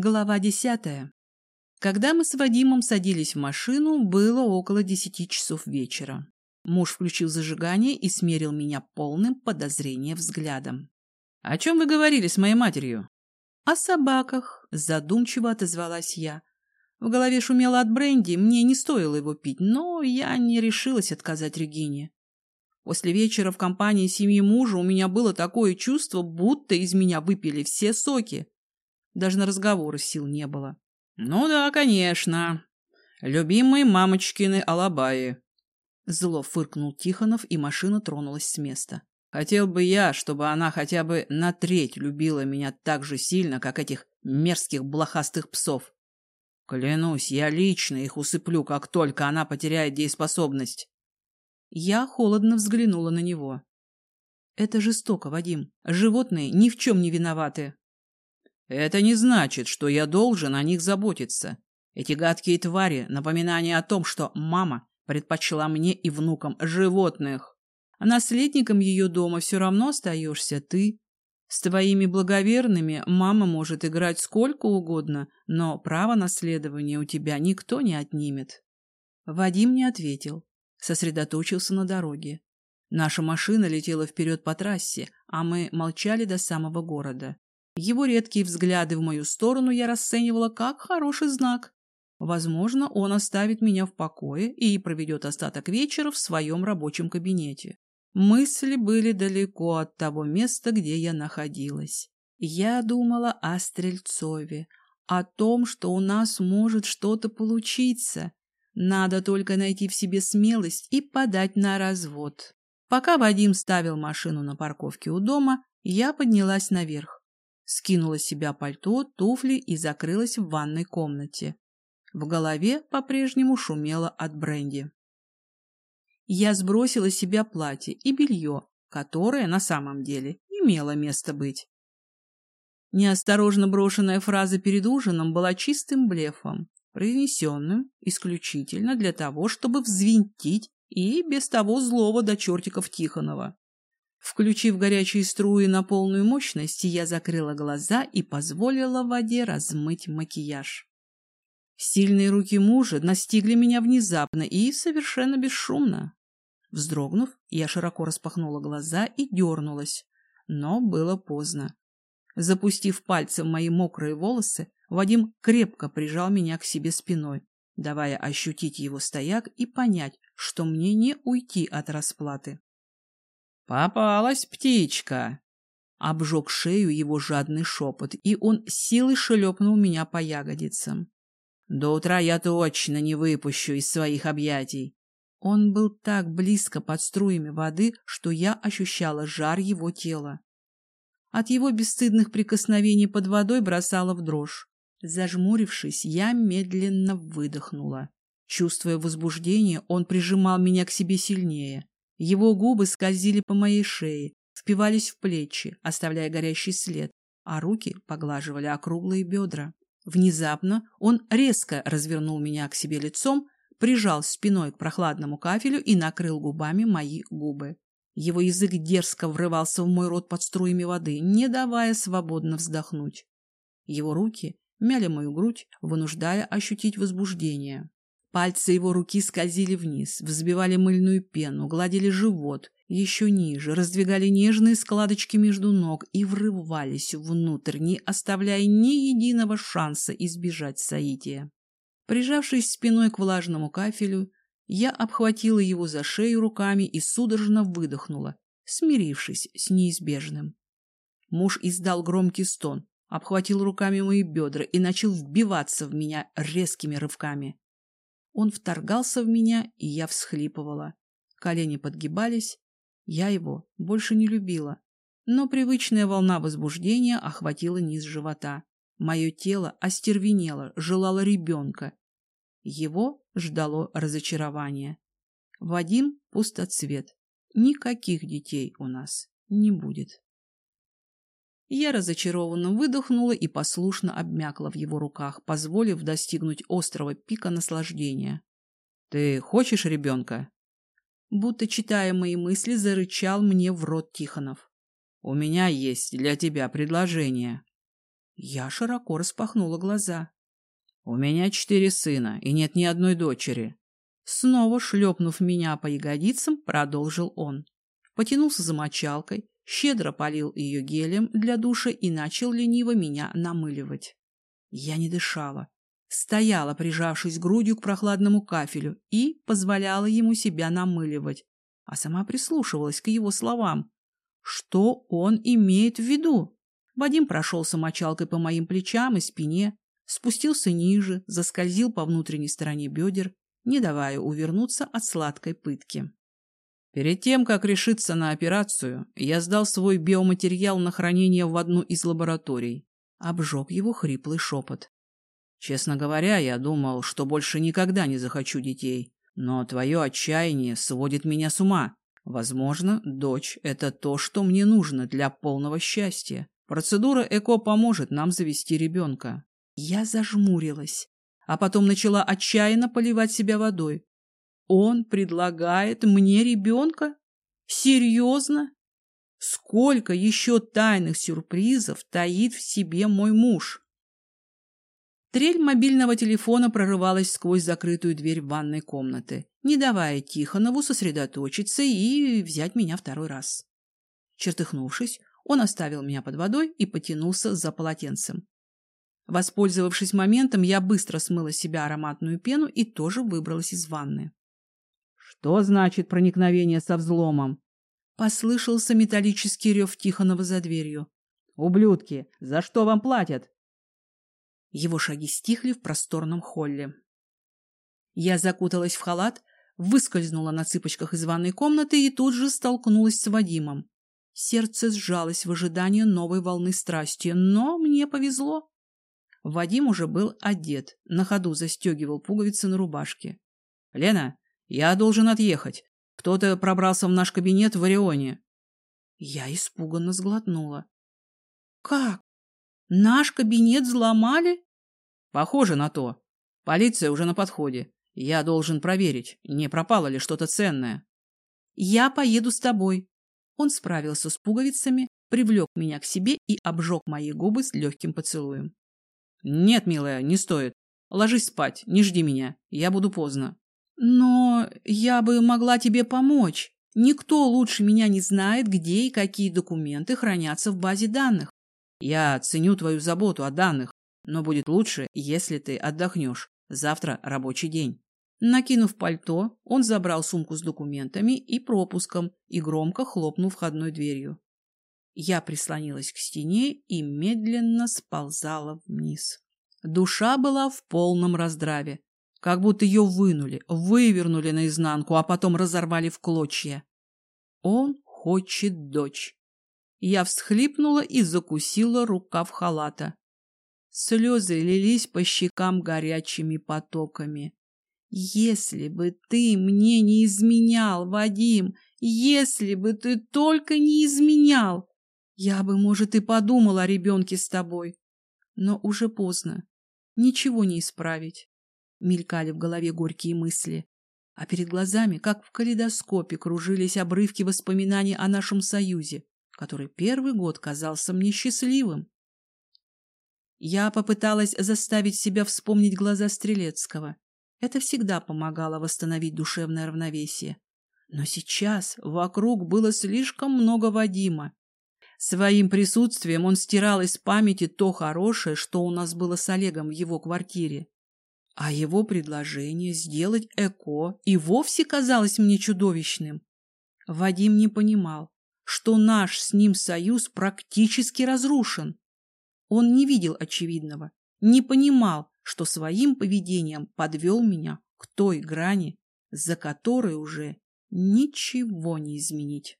Глава десятая. Когда мы с Вадимом садились в машину, было около десяти часов вечера. Муж включил зажигание и смерил меня полным подозрения взглядом. — О чем вы говорили с моей матерью? — О собаках, — задумчиво отозвалась я. В голове шумело от бренди, мне не стоило его пить, но я не решилась отказать Регине. После вечера в компании семьи мужа у меня было такое чувство, будто из меня выпили все соки. Даже на разговоры сил не было. «Ну да, конечно. Любимые мамочкины алабаи». Зло фыркнул Тихонов, и машина тронулась с места. «Хотел бы я, чтобы она хотя бы на треть любила меня так же сильно, как этих мерзких блохастых псов. Клянусь, я лично их усыплю, как только она потеряет дееспособность». Я холодно взглянула на него. «Это жестоко, Вадим. Животные ни в чем не виноваты». Это не значит, что я должен о них заботиться. Эти гадкие твари — напоминание о том, что мама предпочла мне и внукам животных. А наследником ее дома все равно остаешься ты. С твоими благоверными мама может играть сколько угодно, но право наследования у тебя никто не отнимет. Вадим не ответил, сосредоточился на дороге. Наша машина летела вперед по трассе, а мы молчали до самого города. Его редкие взгляды в мою сторону я расценивала как хороший знак. Возможно, он оставит меня в покое и проведет остаток вечера в своем рабочем кабинете. Мысли были далеко от того места, где я находилась. Я думала о Стрельцове, о том, что у нас может что-то получиться. Надо только найти в себе смелость и подать на развод. Пока Вадим ставил машину на парковке у дома, я поднялась наверх скинула с себя пальто, туфли и закрылась в ванной комнате. В голове по-прежнему шумело от бренди. Я сбросила с себя платье и белье, которое на самом деле имело место быть. Неосторожно брошенная фраза перед ужином была чистым блефом, произнесенным исключительно для того, чтобы взвинтить и без того злого до чертиков Тихонова. Включив горячие струи на полную мощность, я закрыла глаза и позволила воде размыть макияж. Сильные руки мужа настигли меня внезапно и совершенно бесшумно. Вздрогнув, я широко распахнула глаза и дернулась, но было поздно. Запустив пальцы в мои мокрые волосы, Вадим крепко прижал меня к себе спиной, давая ощутить его стояк и понять, что мне не уйти от расплаты. «Попалась птичка!» Обжег шею его жадный шепот, и он силой шлепнул меня по ягодицам. «До утра я точно не выпущу из своих объятий!» Он был так близко под струями воды, что я ощущала жар его тела. От его бесстыдных прикосновений под водой бросала в дрожь. Зажмурившись, я медленно выдохнула. Чувствуя возбуждение, он прижимал меня к себе сильнее. Его губы скользили по моей шее, впивались в плечи, оставляя горящий след, а руки поглаживали округлые бедра. Внезапно он резко развернул меня к себе лицом, прижал спиной к прохладному кафелю и накрыл губами мои губы. Его язык дерзко врывался в мой рот под струями воды, не давая свободно вздохнуть. Его руки мяли мою грудь, вынуждая ощутить возбуждение. Пальцы его руки скользили вниз, взбивали мыльную пену, гладили живот, еще ниже, раздвигали нежные складочки между ног и врывались внутрь, не оставляя ни единого шанса избежать соития. Прижавшись спиной к влажному кафелю, я обхватила его за шею руками и судорожно выдохнула, смирившись с неизбежным. Муж издал громкий стон, обхватил руками мои бедра и начал вбиваться в меня резкими рывками. Он вторгался в меня, и я всхлипывала. Колени подгибались. Я его больше не любила. Но привычная волна возбуждения охватила низ живота. Мое тело остервенело, желало ребенка. Его ждало разочарование. Вадим — пустоцвет. Никаких детей у нас не будет. Я разочарованно выдохнула и послушно обмякла в его руках, позволив достигнуть острого пика наслаждения. «Ты хочешь ребенка?» Будто читая мои мысли, зарычал мне в рот Тихонов. «У меня есть для тебя предложение». Я широко распахнула глаза. «У меня четыре сына, и нет ни одной дочери». Снова шлепнув меня по ягодицам, продолжил он. Потянулся за мочалкой, щедро полил ее гелем для душа и начал лениво меня намыливать. Я не дышала, стояла, прижавшись грудью к прохладному кафелю, и позволяла ему себя намыливать, а сама прислушивалась к его словам. Что он имеет в виду? Вадим прошелся мочалкой по моим плечам и спине, спустился ниже, заскользил по внутренней стороне бедер, не давая увернуться от сладкой пытки. Перед тем, как решиться на операцию, я сдал свой биоматериал на хранение в одну из лабораторий. Обжег его хриплый шепот. Честно говоря, я думал, что больше никогда не захочу детей. Но твое отчаяние сводит меня с ума. Возможно, дочь – это то, что мне нужно для полного счастья. Процедура ЭКО поможет нам завести ребенка. Я зажмурилась, а потом начала отчаянно поливать себя водой. Он предлагает мне ребенка? Серьезно? Сколько еще тайных сюрпризов таит в себе мой муж? Трель мобильного телефона прорывалась сквозь закрытую дверь ванной комнаты, не давая Тихонову сосредоточиться и взять меня второй раз. Чертыхнувшись, он оставил меня под водой и потянулся за полотенцем. Воспользовавшись моментом, я быстро смыла с себя ароматную пену и тоже выбралась из ванны. «Что значит проникновение со взломом?» Послышался металлический рев Тихонова за дверью. «Ублюдки! За что вам платят?» Его шаги стихли в просторном холле. Я закуталась в халат, выскользнула на цыпочках из ванной комнаты и тут же столкнулась с Вадимом. Сердце сжалось в ожидании новой волны страсти, но мне повезло. Вадим уже был одет, на ходу застегивал пуговицы на рубашке. — Лена, я должен отъехать. Кто-то пробрался в наш кабинет в Орионе. Я испуганно сглотнула. Как? Наш кабинет взломали? Похоже на то. Полиция уже на подходе. Я должен проверить, не пропало ли что-то ценное. Я поеду с тобой. Он справился с пуговицами, привлек меня к себе и обжег мои губы с легким поцелуем. Нет, милая, не стоит. Ложись спать, не жди меня. Я буду поздно. Но я бы могла тебе помочь. Никто лучше меня не знает, где и какие документы хранятся в базе данных. Я ценю твою заботу о данных, но будет лучше, если ты отдохнешь. Завтра рабочий день. Накинув пальто, он забрал сумку с документами и пропуском и громко хлопнул входной дверью. Я прислонилась к стене и медленно сползала вниз. Душа была в полном раздраве. Как будто ее вынули, вывернули наизнанку, а потом разорвали в клочья. Он хочет дочь. Я всхлипнула и закусила рукав халата. Слезы лились по щекам горячими потоками. Если бы ты мне не изменял, Вадим, если бы ты только не изменял, я бы, может, и подумал о ребенке с тобой. Но уже поздно. Ничего не исправить. Мелькали в голове горькие мысли. А перед глазами, как в калейдоскопе, кружились обрывки воспоминаний о нашем союзе, который первый год казался мне счастливым. Я попыталась заставить себя вспомнить глаза Стрелецкого. Это всегда помогало восстановить душевное равновесие. Но сейчас вокруг было слишком много Вадима. Своим присутствием он стирал из памяти то хорошее, что у нас было с Олегом в его квартире. А его предложение сделать ЭКО и вовсе казалось мне чудовищным. Вадим не понимал, что наш с ним союз практически разрушен. Он не видел очевидного, не понимал, что своим поведением подвел меня к той грани, за которой уже ничего не изменить.